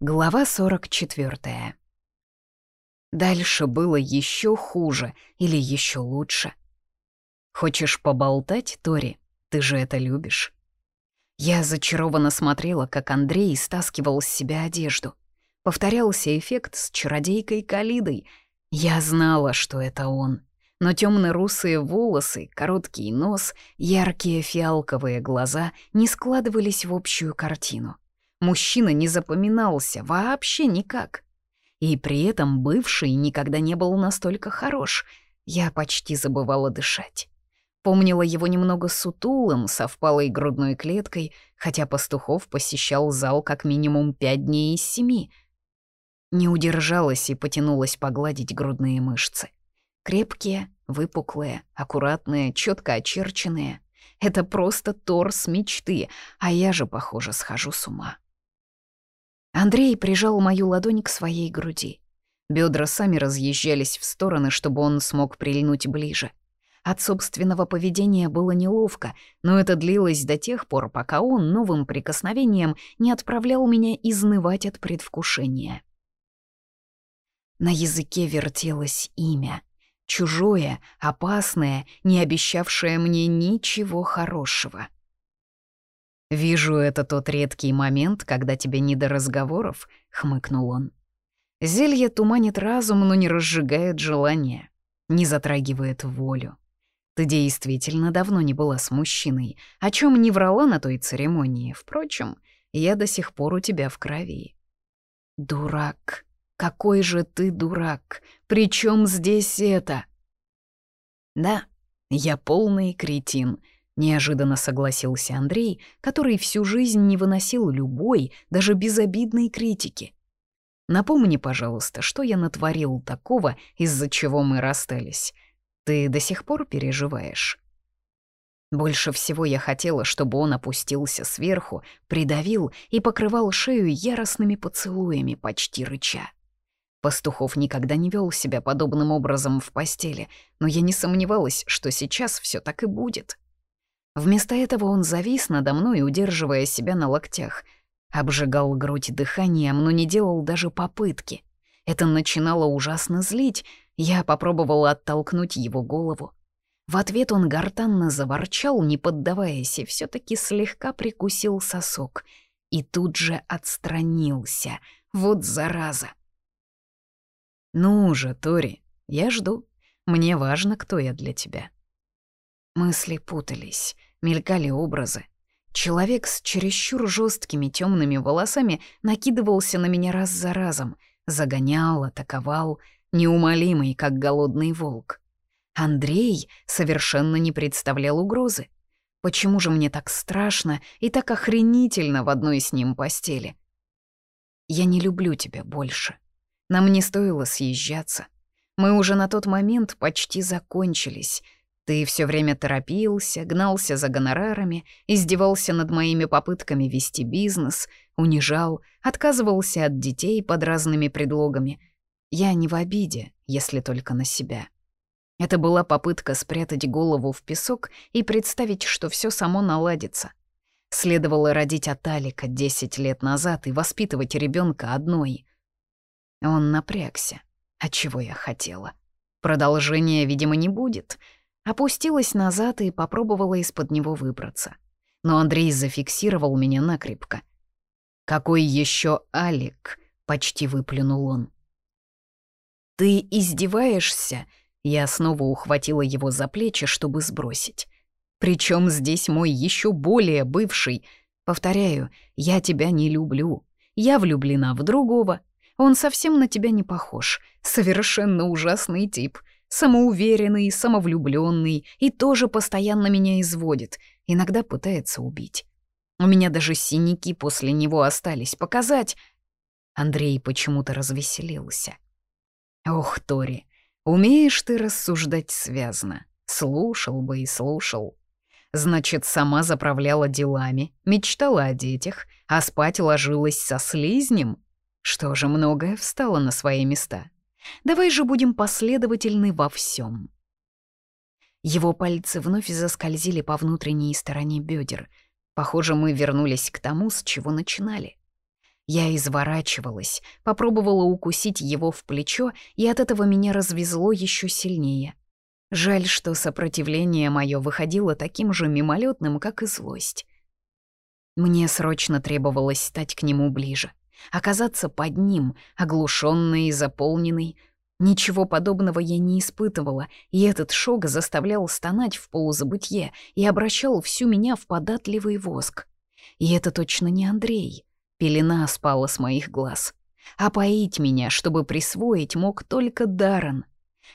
Глава 44. Дальше было еще хуже или еще лучше. Хочешь поболтать, Тори? Ты же это любишь. Я зачарованно смотрела, как Андрей стаскивал с себя одежду. Повторялся эффект с чародейкой Калидой. Я знала, что это он. Но темно-русые волосы, короткий нос, яркие фиалковые глаза не складывались в общую картину. Мужчина не запоминался вообще никак. И при этом бывший никогда не был настолько хорош. Я почти забывала дышать. Помнила его немного сутулым, со впалой грудной клеткой, хотя Пастухов посещал зал как минимум пять дней из семи. Не удержалась и потянулась погладить грудные мышцы. Крепкие, выпуклые, аккуратные, четко очерченные. Это просто торс мечты, а я же, похоже, схожу с ума. Андрей прижал мою ладонь к своей груди. Бедра сами разъезжались в стороны, чтобы он смог прильнуть ближе. От собственного поведения было неловко, но это длилось до тех пор, пока он новым прикосновением не отправлял меня изнывать от предвкушения. На языке вертелось имя. Чужое, опасное, не обещавшее мне ничего хорошего. «Вижу, это тот редкий момент, когда тебе не до разговоров», — хмыкнул он. «Зелье туманит разум, но не разжигает желание, не затрагивает волю. Ты действительно давно не была с мужчиной, о чем не врала на той церемонии. Впрочем, я до сих пор у тебя в крови». «Дурак! Какой же ты дурак! Причем здесь это?» «Да, я полный кретин», Неожиданно согласился Андрей, который всю жизнь не выносил любой, даже безобидной критики. «Напомни, пожалуйста, что я натворил такого, из-за чего мы расстались. Ты до сих пор переживаешь?» Больше всего я хотела, чтобы он опустился сверху, придавил и покрывал шею яростными поцелуями, почти рыча. Пастухов никогда не вел себя подобным образом в постели, но я не сомневалась, что сейчас все так и будет. Вместо этого он завис надо мной, удерживая себя на локтях. Обжигал грудь дыханием, но не делал даже попытки. Это начинало ужасно злить. Я попробовала оттолкнуть его голову. В ответ он гортанно заворчал, не поддаваясь, и все таки слегка прикусил сосок. И тут же отстранился. Вот зараза. «Ну же, Тори, я жду. Мне важно, кто я для тебя». Мысли путались, мелькали образы. Человек с чересчур жесткими темными волосами накидывался на меня раз за разом, загонял, атаковал, неумолимый, как голодный волк. Андрей совершенно не представлял угрозы. Почему же мне так страшно и так охренительно в одной с ним постели? Я не люблю тебя больше. Нам не стоило съезжаться. Мы уже на тот момент почти закончились, ты все время торопился, гнался за гонорарами, издевался над моими попытками вести бизнес, унижал, отказывался от детей под разными предлогами. Я не в обиде, если только на себя. Это была попытка спрятать голову в песок и представить, что все само наладится. Следовало родить от Алика 10 лет назад и воспитывать ребенка одной. Он напрягся. А чего я хотела? Продолжения, видимо, не будет — Опустилась назад и попробовала из-под него выбраться. Но Андрей зафиксировал меня накрепко. «Какой еще Алик?» — почти выплюнул он. «Ты издеваешься?» Я снова ухватила его за плечи, чтобы сбросить. Причем здесь мой еще более бывший. Повторяю, я тебя не люблю. Я влюблена в другого. Он совсем на тебя не похож. Совершенно ужасный тип самоуверенный, самовлюбленный и тоже постоянно меня изводит, иногда пытается убить. У меня даже синяки после него остались показать. Андрей почему-то развеселился. Ох, Тори, умеешь ты рассуждать связно. Слушал бы и слушал. Значит, сама заправляла делами, мечтала о детях, а спать ложилась со слизнем? Что же, многое встало на свои места. Давай же будем последовательны во всем. Его пальцы вновь заскользили по внутренней стороне бедер. Похоже, мы вернулись к тому, с чего начинали. Я изворачивалась, попробовала укусить его в плечо, и от этого меня развезло еще сильнее. Жаль, что сопротивление мое выходило таким же мимолетным, как и злость. Мне срочно требовалось стать к нему ближе, оказаться под ним, оглушенной и заполненной. Ничего подобного я не испытывала, и этот шок заставлял стонать в полузабытье и обращал всю меня в податливый воск. И это точно не Андрей. Пелена спала с моих глаз. А поить меня, чтобы присвоить, мог только Даррен.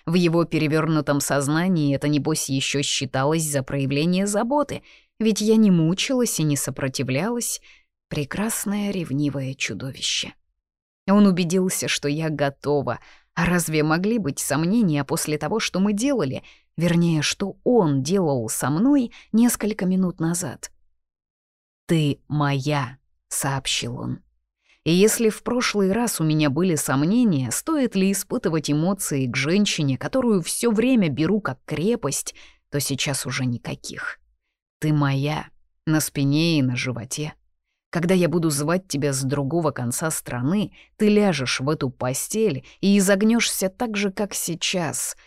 В его перевернутом сознании это, небось, еще считалось за проявление заботы, ведь я не мучилась и не сопротивлялась. Прекрасное ревнивое чудовище. Он убедился, что я готова. А разве могли быть сомнения после того, что мы делали? Вернее, что он делал со мной несколько минут назад. «Ты моя», — сообщил он. И если в прошлый раз у меня были сомнения, стоит ли испытывать эмоции к женщине, которую все время беру как крепость, то сейчас уже никаких. Ты моя, на спине и на животе. Когда я буду звать тебя с другого конца страны, ты ляжешь в эту постель и изогнешься так же, как сейчас.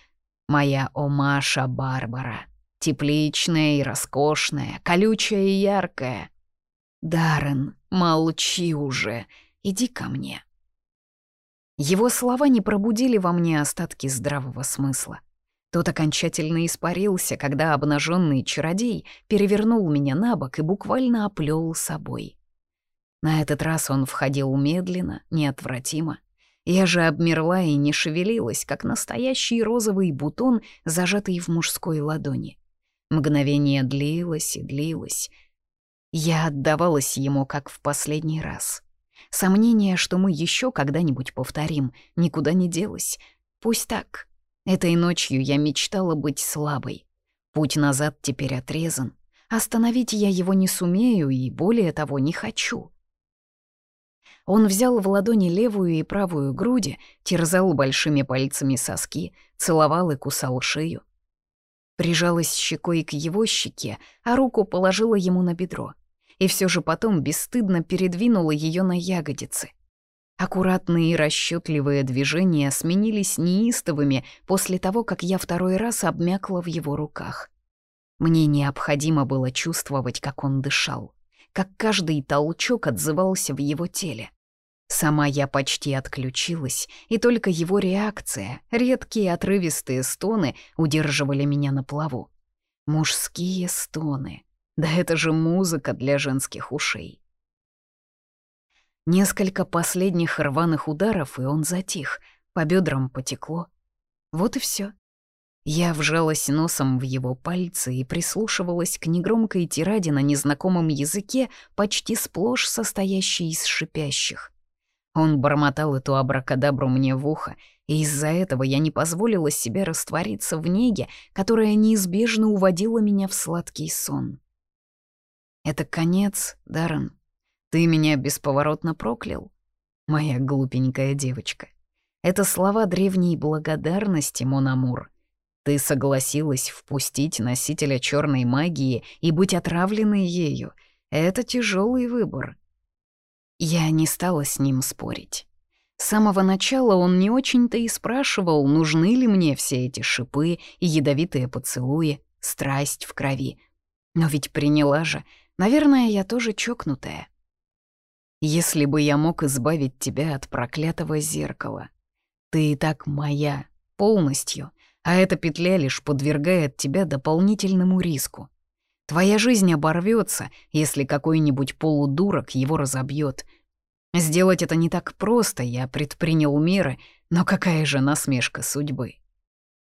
Моя Омаша Барбара, тепличная и роскошная, колючая и яркая. Даррен, молчи уже, иди ко мне. Его слова не пробудили во мне остатки здравого смысла. Тот окончательно испарился, когда обнаженный чародей перевернул меня на бок и буквально оплел собой. На этот раз он входил медленно, неотвратимо. Я же обмерла и не шевелилась, как настоящий розовый бутон, зажатый в мужской ладони. Мгновение длилось и длилось. Я отдавалась ему, как в последний раз. Сомнение, что мы еще когда-нибудь повторим, никуда не делось. Пусть так, Этой ночью я мечтала быть слабой. Путь назад теперь отрезан. Остановить я его не сумею и, более того, не хочу. Он взял в ладони левую и правую груди, терзал большими пальцами соски, целовал и кусал шею. Прижалась щекой к его щеке, а руку положила ему на бедро. И все же потом бесстыдно передвинула ее на ягодицы — Аккуратные и расчетливые движения сменились неистовыми после того, как я второй раз обмякла в его руках. Мне необходимо было чувствовать, как он дышал, как каждый толчок отзывался в его теле. Сама я почти отключилась, и только его реакция, редкие отрывистые стоны удерживали меня на плаву. Мужские стоны. Да это же музыка для женских ушей. Несколько последних рваных ударов, и он затих, по бедрам потекло. Вот и все. Я вжалась носом в его пальцы и прислушивалась к негромкой тираде на незнакомом языке, почти сплошь состоящей из шипящих. Он бормотал эту абракадабру мне в ухо, и из-за этого я не позволила себе раствориться в неге, которая неизбежно уводила меня в сладкий сон. «Это конец, Даррен», ты меня бесповоротно проклял, моя глупенькая девочка. Это слова древней благодарности, Монамур. Ты согласилась впустить носителя черной магии и быть отравленной ею. Это тяжелый выбор. Я не стала с ним спорить. С самого начала он не очень-то и спрашивал, нужны ли мне все эти шипы и ядовитые поцелуи, страсть в крови. Но ведь приняла же. Наверное, я тоже чокнутая. Если бы я мог избавить тебя от проклятого зеркала. Ты и так моя, полностью, а эта петля лишь подвергает тебя дополнительному риску. Твоя жизнь оборвется, если какой-нибудь полудурок его разобьет. Сделать это не так просто, я предпринял меры, но какая же насмешка судьбы.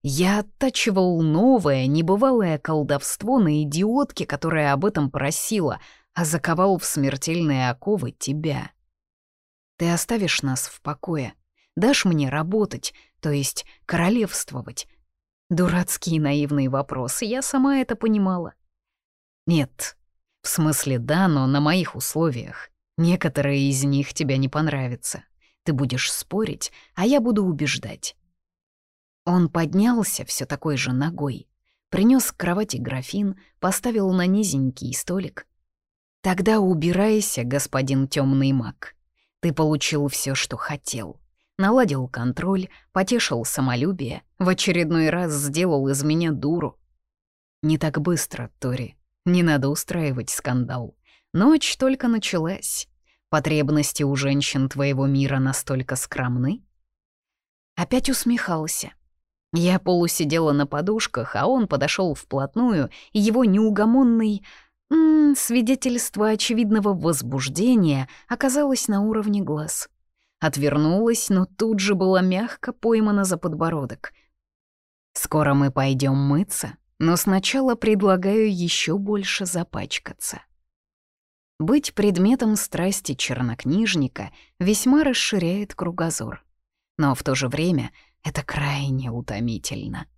Я оттачивал новое, небывалое колдовство на идиотке, которая об этом просила — а заковал в смертельные оковы тебя. Ты оставишь нас в покое, дашь мне работать, то есть королевствовать. Дурацкий наивный вопрос, я сама это понимала. Нет, в смысле да, но на моих условиях. Некоторые из них тебе не понравятся. Ты будешь спорить, а я буду убеждать. Он поднялся все такой же ногой, принес к кровати графин, поставил на низенький столик — Тогда убирайся, господин темный маг. Ты получил все, что хотел. Наладил контроль, потешил самолюбие, в очередной раз сделал из меня дуру. Не так быстро, Тори. Не надо устраивать скандал. Ночь только началась. Потребности у женщин твоего мира настолько скромны? Опять усмехался. Я полусидела на подушках, а он подошел вплотную, и его неугомонный м -м, свидетельство очевидного возбуждения оказалось на уровне глаз. Отвернулась, но тут же была мягко поймана за подбородок. «Скоро мы пойдем мыться, но сначала предлагаю еще больше запачкаться». Быть предметом страсти чернокнижника весьма расширяет кругозор. Но в то же время это крайне утомительно.